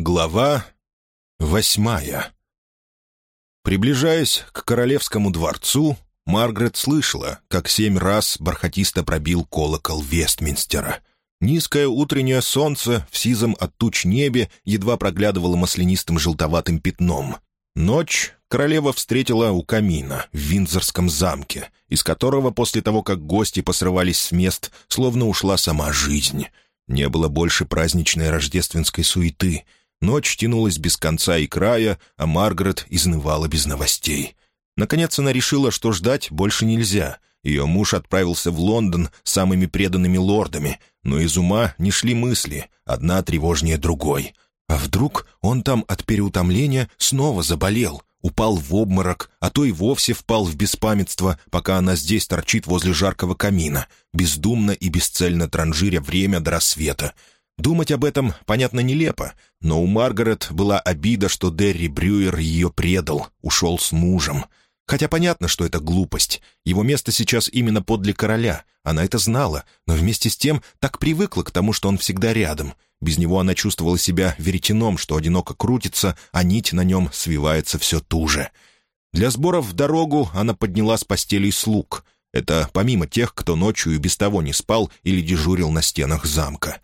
Глава восьмая Приближаясь к королевскому дворцу, Маргарет слышала, как семь раз бархатисто пробил колокол Вестминстера. Низкое утреннее солнце в сизом от туч небе едва проглядывало маслянистым желтоватым пятном. Ночь королева встретила у камина в Виндзорском замке, из которого после того, как гости посрывались с мест, словно ушла сама жизнь. Не было больше праздничной рождественской суеты — Ночь тянулась без конца и края, а Маргарет изнывала без новостей. Наконец она решила, что ждать больше нельзя. Ее муж отправился в Лондон самыми преданными лордами, но из ума не шли мысли, одна тревожнее другой. А вдруг он там от переутомления снова заболел, упал в обморок, а то и вовсе впал в беспамятство, пока она здесь торчит возле жаркого камина, бездумно и бесцельно транжиря время до рассвета. Думать об этом, понятно, нелепо, но у Маргарет была обида, что Дерри Брюер ее предал, ушел с мужем. Хотя понятно, что это глупость. Его место сейчас именно подле короля. Она это знала, но вместе с тем так привыкла к тому, что он всегда рядом. Без него она чувствовала себя веретеном, что одиноко крутится, а нить на нем свивается все туже. Для сборов в дорогу она подняла с постелей слуг. Это помимо тех, кто ночью и без того не спал или дежурил на стенах замка.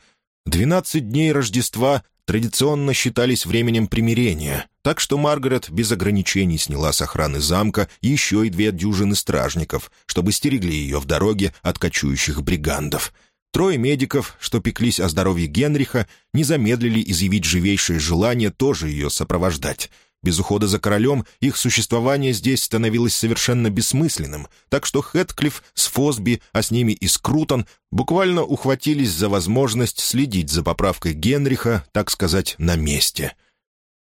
Двенадцать дней Рождества традиционно считались временем примирения, так что Маргарет без ограничений сняла с охраны замка еще и две дюжины стражников, чтобы стерегли ее в дороге от кочующих бригандов. Трое медиков, что пеклись о здоровье Генриха, не замедлили изъявить живейшее желание тоже ее сопровождать — без ухода за королем их существование здесь становилось совершенно бессмысленным, так что Хэтклифф с Фосби, а с ними и Скрутон, буквально ухватились за возможность следить за поправкой Генриха, так сказать, на месте.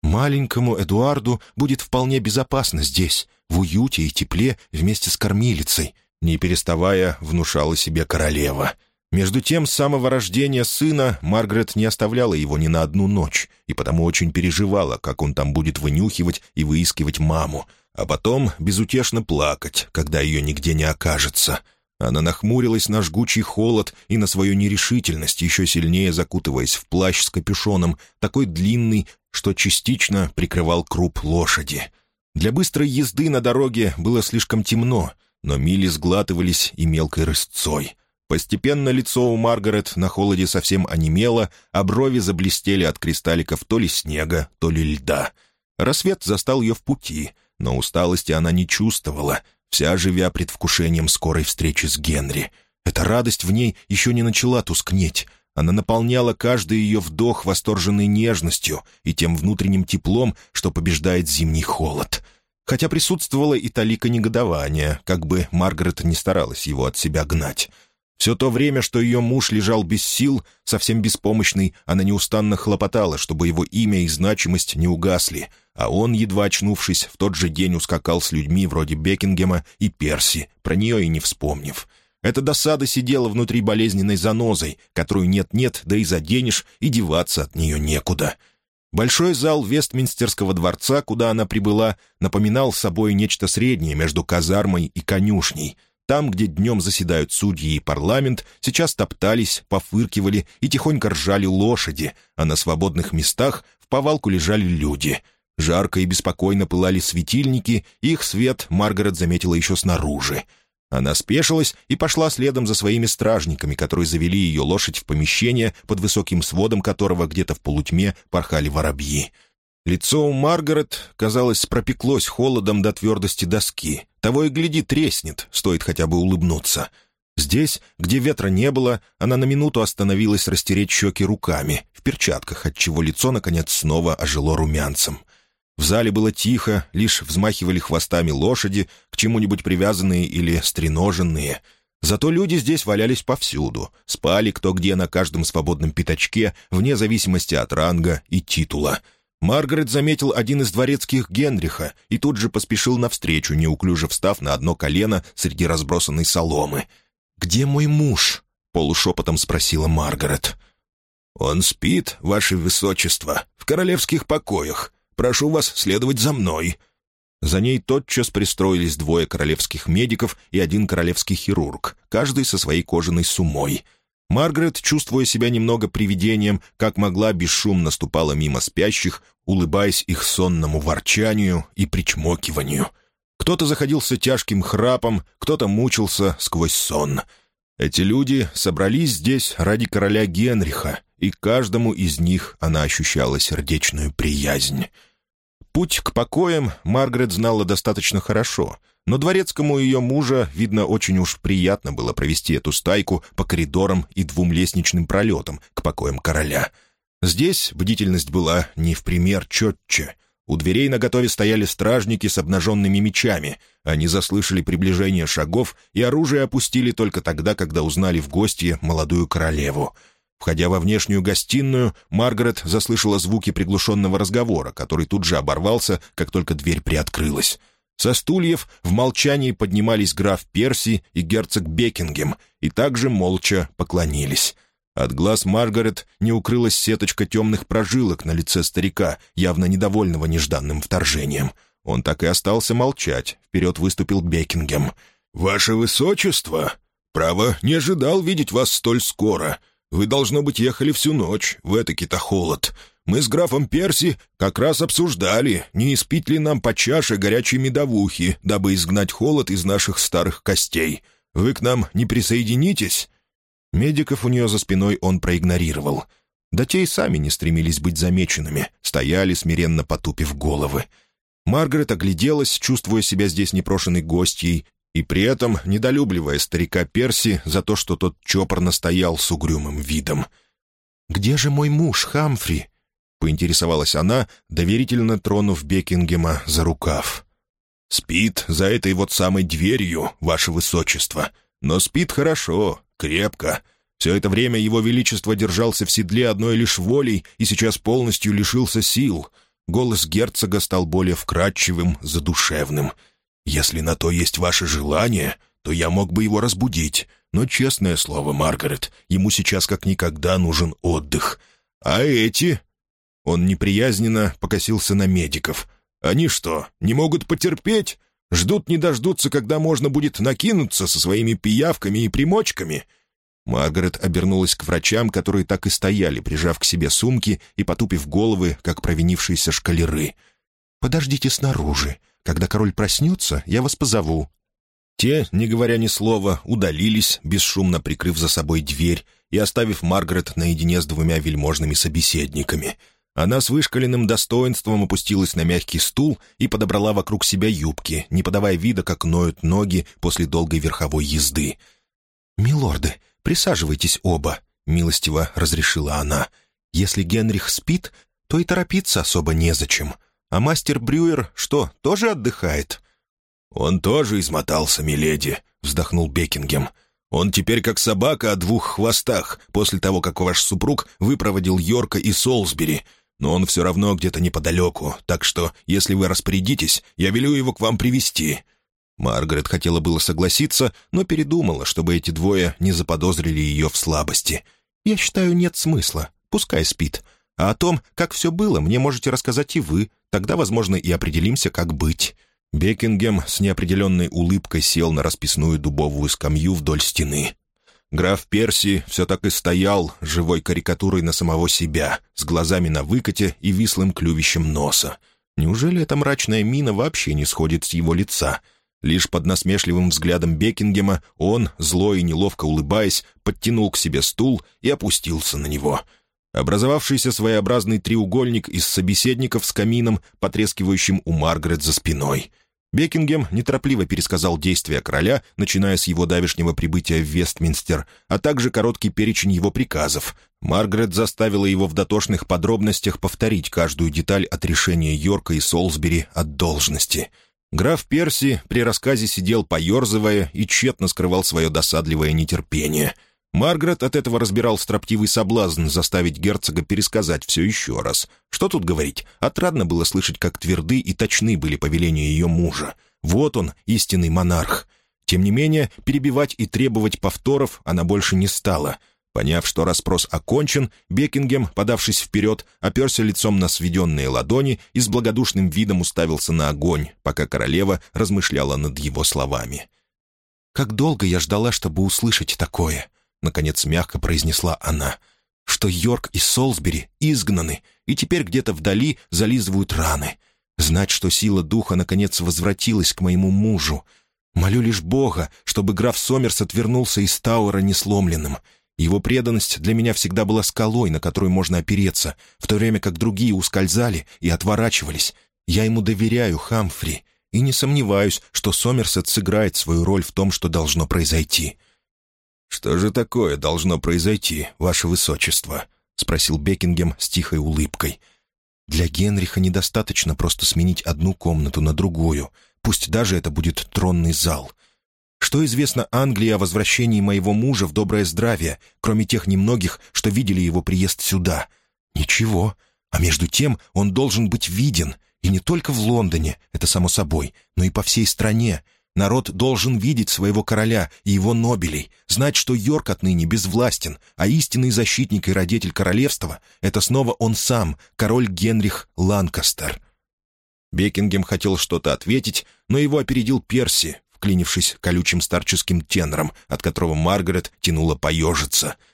«Маленькому Эдуарду будет вполне безопасно здесь, в уюте и тепле вместе с кормилицей», не переставая внушала себе королева — между тем, с самого рождения сына Маргарет не оставляла его ни на одну ночь, и потому очень переживала, как он там будет вынюхивать и выискивать маму, а потом безутешно плакать, когда ее нигде не окажется. Она нахмурилась на жгучий холод и на свою нерешительность, еще сильнее закутываясь в плащ с капюшоном, такой длинный, что частично прикрывал круп лошади. Для быстрой езды на дороге было слишком темно, но мили сглатывались и мелкой рысцой — Постепенно лицо у Маргарет на холоде совсем онемело, а брови заблестели от кристалликов то ли снега, то ли льда. Рассвет застал ее в пути, но усталости она не чувствовала, вся живя предвкушением скорой встречи с Генри. Эта радость в ней еще не начала тускнеть. Она наполняла каждый ее вдох восторженной нежностью и тем внутренним теплом, что побеждает зимний холод. Хотя присутствовала и талика негодования, как бы Маргарет не старалась его от себя гнать. Все то время, что ее муж лежал без сил, совсем беспомощный, она неустанно хлопотала, чтобы его имя и значимость не угасли, а он, едва очнувшись, в тот же день ускакал с людьми вроде Бекингема и Перси, про нее и не вспомнив. Эта досада сидела внутри болезненной занозой, которую нет-нет, да и заденешь, и деваться от нее некуда. Большой зал Вестминстерского дворца, куда она прибыла, напоминал собой нечто среднее между казармой и конюшней — там, где днем заседают судьи и парламент, сейчас топтались, пофыркивали и тихонько ржали лошади, а на свободных местах в повалку лежали люди. Жарко и беспокойно пылали светильники, их свет Маргарет заметила еще снаружи. Она спешилась и пошла следом за своими стражниками, которые завели ее лошадь в помещение, под высоким сводом которого где-то в полутьме порхали воробьи. Лицо у Маргарет, казалось, пропеклось холодом до твердости доски. Того и гляди, треснет, стоит хотя бы улыбнуться. Здесь, где ветра не было, она на минуту остановилась растереть щеки руками, в перчатках, отчего лицо, наконец, снова ожило румянцем. В зале было тихо, лишь взмахивали хвостами лошади, к чему-нибудь привязанные или стреноженные. Зато люди здесь валялись повсюду, спали кто где на каждом свободном пятачке, вне зависимости от ранга и титула — Маргарет заметил один из дворецких Генриха и тут же поспешил навстречу, неуклюже встав на одно колено среди разбросанной соломы. «Где мой муж?» — полушепотом спросила Маргарет. «Он спит, ваше высочество, в королевских покоях. Прошу вас следовать за мной». За ней тотчас пристроились двое королевских медиков и один королевский хирург, каждый со своей кожаной сумой. Маргарет, чувствуя себя немного привидением, как могла, бесшумно ступала мимо спящих, улыбаясь их сонному ворчанию и причмокиванию. Кто-то заходился тяжким храпом, кто-то мучился сквозь сон. Эти люди собрались здесь ради короля Генриха, и каждому из них она ощущала сердечную приязнь. Путь к покоям Маргарет знала достаточно хорошо, но дворецкому ее мужа, видно, очень уж приятно было провести эту стайку по коридорам и двум лестничным пролетам к покоям короля. Здесь бдительность была не в пример четче. У дверей наготове стояли стражники с обнаженными мечами. Они заслышали приближение шагов и оружие опустили только тогда, когда узнали в гостье молодую королеву — Входя во внешнюю гостиную, Маргарет заслышала звуки приглушенного разговора, который тут же оборвался, как только дверь приоткрылась. Со стульев в молчании поднимались граф Перси и герцог Бекингем, и также молча поклонились. От глаз Маргарет не укрылась сеточка темных прожилок на лице старика, явно недовольного нежданным вторжением. Он так и остался молчать. Вперед выступил Бекингем. «Ваше Высочество! Право, не ожидал видеть вас столь скоро. Вы, должно быть, ехали всю ночь, в этакий-то холод. Мы с графом Перси как раз обсуждали, не испить ли нам по чаше горячей медовухи, дабы изгнать холод из наших старых костей. Вы к нам не присоединитесь?» Медиков у нее за спиной он проигнорировал. Да те и сами не стремились быть замеченными, стояли, смиренно потупив головы. Маргарет огляделась, чувствуя себя здесь непрошенной гостьей, и при этом недолюбливая старика Перси за то, что тот чопорно стоял с угрюмым видом. «Где же мой муж, Хамфри?» — поинтересовалась она, доверительно тронув Бекингема за рукав. «Спит за этой вот самой дверью, ваше высочество. Но спит хорошо, крепко. Все это время его величество держался в седле одной лишь волей и сейчас полностью лишился сил. Голос герцога стал более вкрадчивым, задушевным». Если на то есть ваше желание, то я мог бы его разбудить. Но, честное слово, Маргарет, ему сейчас как никогда нужен отдых. А эти...» Он неприязненно покосился на медиков. «Они что, не могут потерпеть? Ждут не дождутся, когда можно будет накинуться со своими пиявками и примочками?» Маргарет обернулась к врачам, которые так и стояли, прижав к себе сумки и потупив головы, как провинившиеся шкалеры. «Подождите снаружи. Когда король проснется, я вас позову». Те, не говоря ни слова, удалились, бесшумно прикрыв за собой дверь и оставив Маргарет наедине с двумя вельможными собеседниками. Она с вышкаленным достоинством опустилась на мягкий стул и подобрала вокруг себя юбки, не подавая вида, как ноют ноги после долгой верховой езды. «Милорды, присаживайтесь оба», — милостиво разрешила она. «Если Генрих спит, то и торопиться особо незачем. А мастер Брюер что, тоже отдыхает?» «Он тоже измотался, миледи», — вздохнул Бекингем. «Он теперь как собака о двух хвостах после того, как ваш супруг выпроводил Йорка и Солсбери. Но он все равно где-то неподалеку, так что, если вы распорядитесь, я велю его к вам привести. Маргарет хотела было согласиться, но передумала, чтобы эти двое не заподозрили ее в слабости. «Я считаю, нет смысла. Пускай спит. А о том, как все было, мне можете рассказать и вы. Тогда, возможно, и определимся, как быть». Бекингем с неопределенной улыбкой сел на расписную дубовую скамью вдоль стены. Граф Перси все так и стоял, живой карикатурой на самого себя, с глазами на выкате и вислым клювищем носа. Неужели эта мрачная мина вообще не сходит с его лица? Лишь под насмешливым взглядом Бекингема он, зло и неловко улыбаясь, подтянул к себе стул и опустился на него — Образовавшийся своеобразный треугольник из собеседников с камином, потрескивающим у Маргарет за спиной. Бекингем неторопливо пересказал действия короля, начиная с его давешнего прибытия в Вестминстер, а также короткий перечень его приказов. Маргарет заставила его в дотошных подробностях повторить каждую деталь от решения Йорка и Солсбери от должности. Граф Перси при рассказе сидел поерзывая и тщетно скрывал свое досадливое нетерпение — Маргарет от этого разбирал строптивый соблазн заставить герцога пересказать все еще раз. Что тут говорить? Отрадно было слышать, как тверды и точны были повеления ее мужа. Вот он, истинный монарх. Тем не менее, перебивать и требовать повторов она больше не стала. Поняв, что расспрос окончен, Бекингем, подавшись вперед, оперся лицом на сведенные ладони и с благодушным видом уставился на огонь, пока королева размышляла над его словами. «Как долго я ждала, чтобы услышать такое!» Наконец мягко произнесла она, — «что Йорк и Солсбери изгнаны и теперь где-то вдали зализывают раны. Знать, что сила духа наконец возвратилась к моему мужу. Молю лишь Бога, чтобы граф Сомерс отвернулся из Тауэра несломленным. Его преданность для меня всегда была скалой, на которую можно опереться, в то время как другие ускользали и отворачивались. Я ему доверяю, Хамфри, и не сомневаюсь, что Сомерсет сыграет свою роль в том, что должно произойти». «Что же такое должно произойти, ваше высочество?» — спросил Бекингем с тихой улыбкой. «Для Генриха недостаточно просто сменить одну комнату на другую, пусть даже это будет тронный зал. Что известно Англии о возвращении моего мужа в доброе здравие, кроме тех немногих, что видели его приезд сюда? Ничего. А между тем он должен быть виден, и не только в Лондоне, это само собой, но и по всей стране. Народ должен видеть своего короля и его нобелей, знать, что Йорк отныне безвластен, а истинный защитник и родитель королевства — это снова он сам, король Генрих Ланкастер. Бекингем хотел что-то ответить, но его опередил Перси, вклинившись колючим старческим тенором, от которого Маргарет тянула поежиться —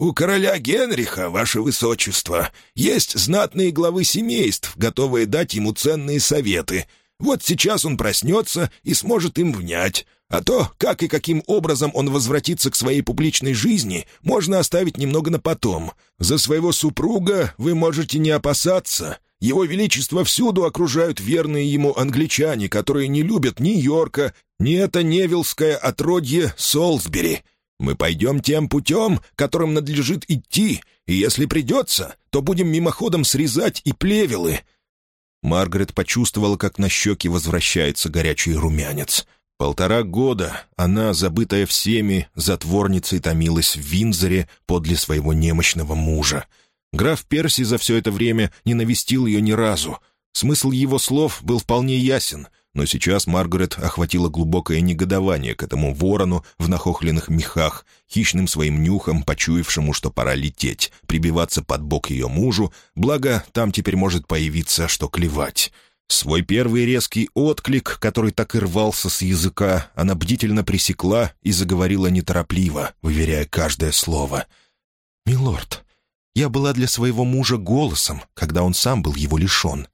«У короля Генриха, ваше высочество, есть знатные главы семейств, готовые дать ему ценные советы. Вот сейчас он проснется и сможет им внять. А то, как и каким образом он возвратится к своей публичной жизни, можно оставить немного на потом. За своего супруга вы можете не опасаться. Его Величество всюду окружают верные ему англичане, которые не любят ни Йорка, ни это невилское отродье Солсбери». Мы пойдем тем путем, которым надлежит идти, и если придется, то будем мимоходом срезать и плевелы». Маргарет почувствовала, как на щеке возвращается горячий румянец. Полтора года она, забытая всеми, затворницей томилась в Винзоре подле своего немощного мужа. Граф Перси за все это время не навестил ее ни разу. Смысл его слов был вполне ясен — но сейчас Маргарет охватила глубокое негодование к этому ворону в нахохленных мехах, хищным своим нюхом, почуявшему, что пора лететь, прибиваться под бок ее мужу, благо там теперь может появиться, что клевать. Свой первый резкий отклик, который так и рвался с языка, она бдительно пресекла и заговорила неторопливо, выверяя каждое слово. «Милорд, я была для своего мужа голосом, когда он сам был его лишен.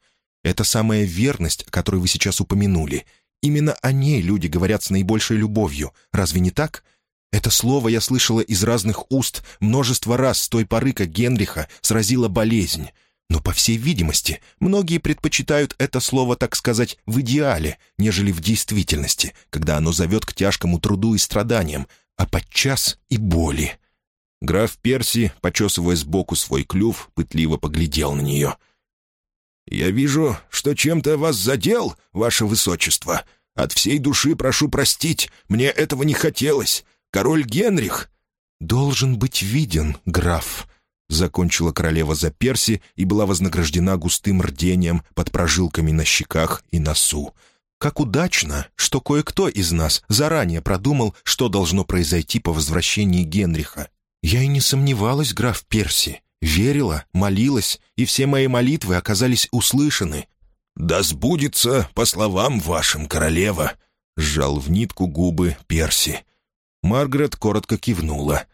Это самая верность, о которой вы сейчас упомянули. Именно о ней люди говорят с наибольшей любовью. Разве не так? Это слово я слышала из разных уст множество раз с той поры, как Генриха сразила болезнь. Но, по всей видимости, многие предпочитают это слово, так сказать, в идеале, нежели в действительности, когда оно зовет к тяжкому труду и страданиям, а подчас и боли. Граф Перси, почесывая сбоку свой клюв, пытливо поглядел на нее — «Я вижу, что чем-то вас задел, ваше высочество. От всей души прошу простить, мне этого не хотелось. Король Генрих...» «Должен быть виден, граф», — закончила королева за Перси и была вознаграждена густым рдением под прожилками на щеках и носу. «Как удачно, что кое-кто из нас заранее продумал, что должно произойти по возвращении Генриха. Я и не сомневалась, граф Перси верила, молилась, и все мои молитвы оказались услышаны. «Да сбудется, по словам вашим, королева!» — сжал в нитку губы Перси. Маргарет коротко кивнула.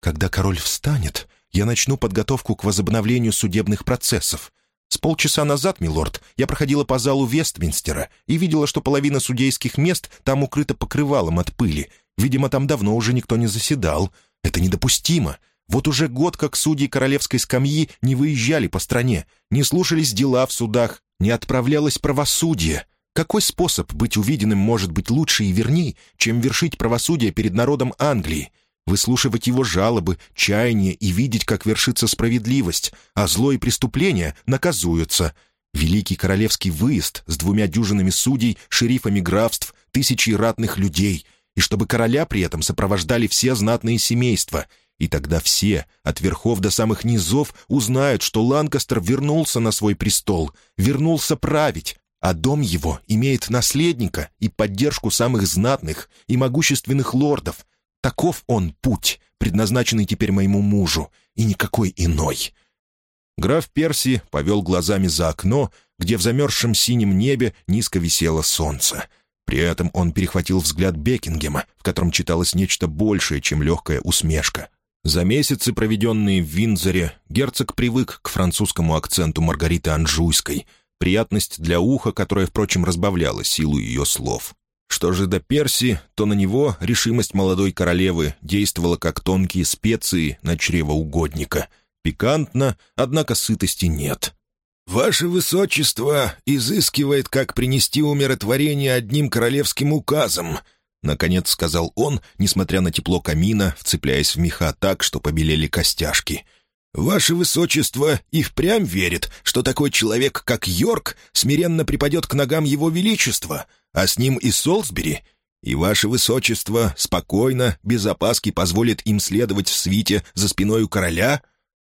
«Когда король встанет, я начну подготовку к возобновлению судебных процессов. С полчаса назад, милорд, я проходила по залу Вестминстера и видела, что половина судейских мест там укрыта покрывалом от пыли. Видимо, там давно уже никто не заседал. Это недопустимо. Вот уже год как судьи королевской скамьи не выезжали по стране, не слушались дела в судах, не отправлялось правосудие. Какой способ быть увиденным может быть лучше и верней, чем вершить правосудие перед народом Англии? Выслушивать его жалобы, чаяния и видеть, как вершится справедливость, а зло и преступления наказуются. Великий королевский выезд с двумя дюжинами судей, шерифами графств, тысячей ратных людей — и чтобы короля при этом сопровождали все знатные семейства, и тогда все, от верхов до самых низов, узнают, что Ланкастер вернулся на свой престол, вернулся править, а дом его имеет наследника и поддержку самых знатных и могущественных лордов. Таков он путь, предназначенный теперь моему мужу, и никакой иной». Граф Перси повел глазами за окно, где в замерзшем синем небе низко висело солнце. При этом он перехватил взгляд Бекингема, в котором читалось нечто большее, чем легкая усмешка. За месяцы, проведенные в Виндзоре, герцог привык к французскому акценту Маргариты Анжуйской, приятность для уха, которая, впрочем, разбавляла силу ее слов. Что же до Перси, то на него решимость молодой королевы действовала как тонкие специи на чревоугодника. Пикантно, однако сытости нет. «Ваше Высочество изыскивает, как принести умиротворение одним королевским указом», — наконец сказал он, несмотря на тепло камина, вцепляясь в меха так, что побелели костяшки. «Ваше Высочество и впрямь верит, что такой человек, как Йорк, смиренно припадет к ногам его величества, а с ним и Солсбери, и Ваше Высочество спокойно, без опаски позволит им следовать в свите за спиной у короля?»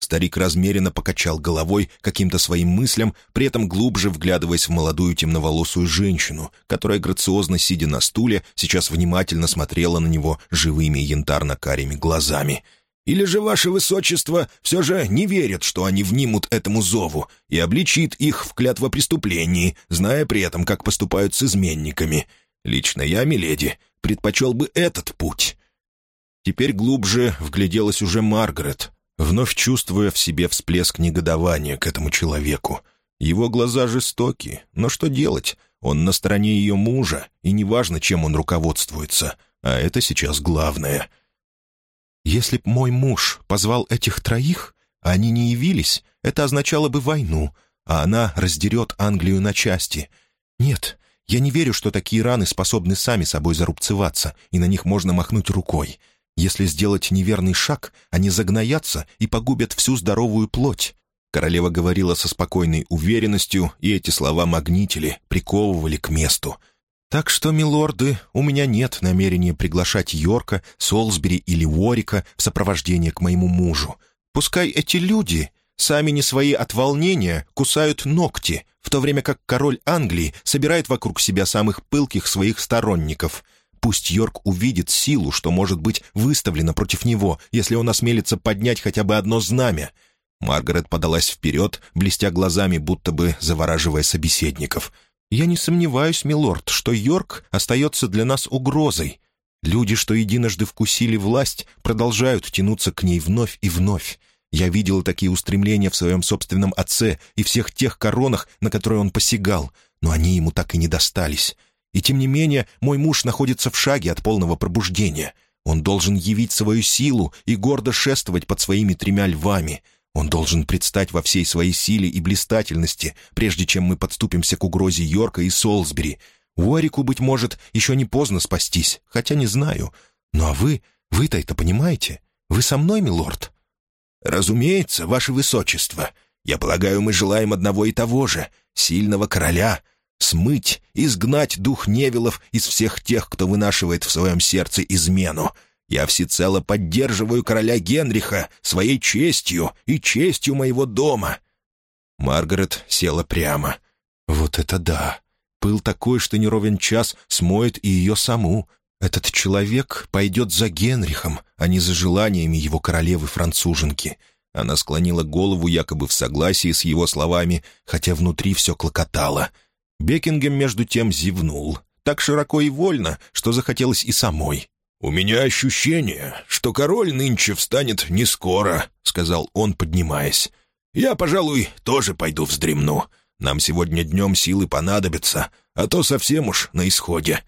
Старик размеренно покачал головой каким-то своим мыслям, при этом глубже вглядываясь в молодую темноволосую женщину, которая, грациозно сидя на стуле, сейчас внимательно смотрела на него живыми янтарно-карими глазами. «Или же ваше высочество все же не верит, что они внимут этому зову и обличит их в клятвопреступлении, зная при этом, как поступают с изменниками? Лично я, миледи, предпочел бы этот путь». Теперь глубже вгляделась уже Маргарет, вновь чувствуя в себе всплеск негодования к этому человеку. Его глаза жестоки, но что делать? Он на стороне ее мужа, и неважно, чем он руководствуется, а это сейчас главное. «Если б мой муж позвал этих троих, а они не явились, это означало бы войну, а она раздерет Англию на части. Нет, я не верю, что такие раны способны сами собой зарубцеваться, и на них можно махнуть рукой. Если сделать неверный шаг, они загноятся и погубят всю здоровую плоть. Королева говорила со спокойной уверенностью, и эти слова магнитили, приковывали к месту. «Так что, милорды, у меня нет намерения приглашать Йорка, Солсбери или Уорика в сопровождение к моему мужу. Пускай эти люди, сами не свои от волнения, кусают ногти, в то время как король Англии собирает вокруг себя самых пылких своих сторонников. Пусть Йорк увидит силу, что может быть выставлена против него, если он осмелится поднять хотя бы одно знамя. Маргарет подалась вперед, блестя глазами, будто бы завораживая собеседников. «Я не сомневаюсь, милорд, что Йорк остается для нас угрозой. Люди, что единожды вкусили власть, продолжают тянуться к ней вновь и вновь. Я видел такие устремления в своем собственном отце и всех тех коронах, на которые он посягал, но они ему так и не достались. И тем не менее, мой муж находится в шаге от полного пробуждения. Он должен явить свою силу и гордо шествовать под своими тремя львами. Он должен предстать во всей своей силе и блистательности, прежде чем мы подступимся к угрозе Йорка и Солсбери. Уорику, быть может, еще не поздно спастись, хотя не знаю. Ну а вы, вы-то это понимаете? Вы со мной, милорд?» «Разумеется, ваше высочество. Я полагаю, мы желаем одного и того же — сильного короля, смыть, изгнать дух Невилов из всех тех, кто вынашивает в своем сердце измену. Я всецело поддерживаю короля Генриха своей честью и честью моего дома». Маргарет села прямо. «Вот это да! Пыл такой, что не ровен час смоет и ее саму. Этот человек пойдет за Генрихом, а не за желаниями его королевы-француженки». Она склонила голову якобы в согласии с его словами, хотя внутри все клокотало — Бекингем, между тем, зевнул. Так широко и вольно, что захотелось и самой. «У меня ощущение, что король нынче встанет не скоро», — сказал он, поднимаясь. «Я, пожалуй, тоже пойду вздремну. Нам сегодня днем силы понадобятся, а то совсем уж на исходе».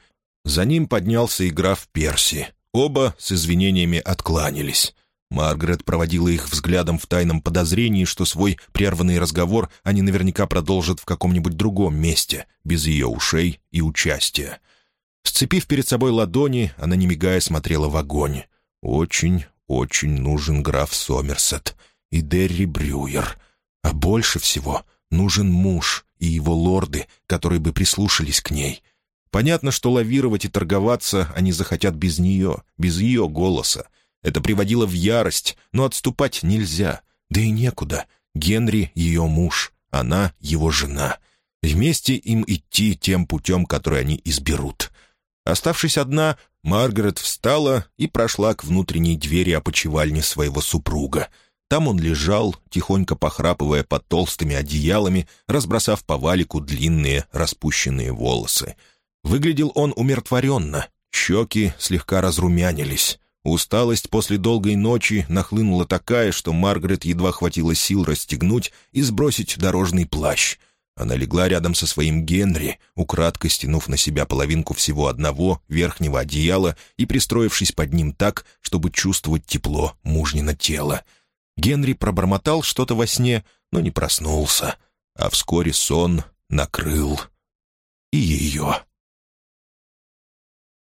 За ним поднялся и граф Перси. Оба с извинениями откланялись. Маргарет проводила их взглядом в тайном подозрении, что свой прерванный разговор они наверняка продолжат в каком-нибудь другом месте, без ее ушей и участия. Сцепив перед собой ладони, она, не мигая, смотрела в огонь. «Очень, очень нужен граф Сомерсет и Дерри Брюер. А больше всего нужен муж и его лорды, которые бы прислушались к ней». Понятно, что лавировать и торговаться они захотят без нее, без ее голоса, это приводило в ярость, но отступать нельзя. Да и некуда. Генри — ее муж, она — его жена. Вместе им идти тем путем, который они изберут. Оставшись одна, Маргарет встала и прошла к внутренней двери опочивальни своего супруга. Там он лежал, тихонько похрапывая под толстыми одеялами, разбросав по валику длинные распущенные волосы. Выглядел он умиротворенно, щеки слегка разрумянились. Усталость после долгой ночи нахлынула такая, что Маргарет едва хватило сил расстегнуть и сбросить дорожный плащ. Она легла рядом со своим Генри, украдкой стянув на себя половинку всего одного верхнего одеяла и пристроившись под ним так, чтобы чувствовать тепло мужнина тела. Генри пробормотал что-то во сне, но не проснулся, а вскоре сон накрыл и ее.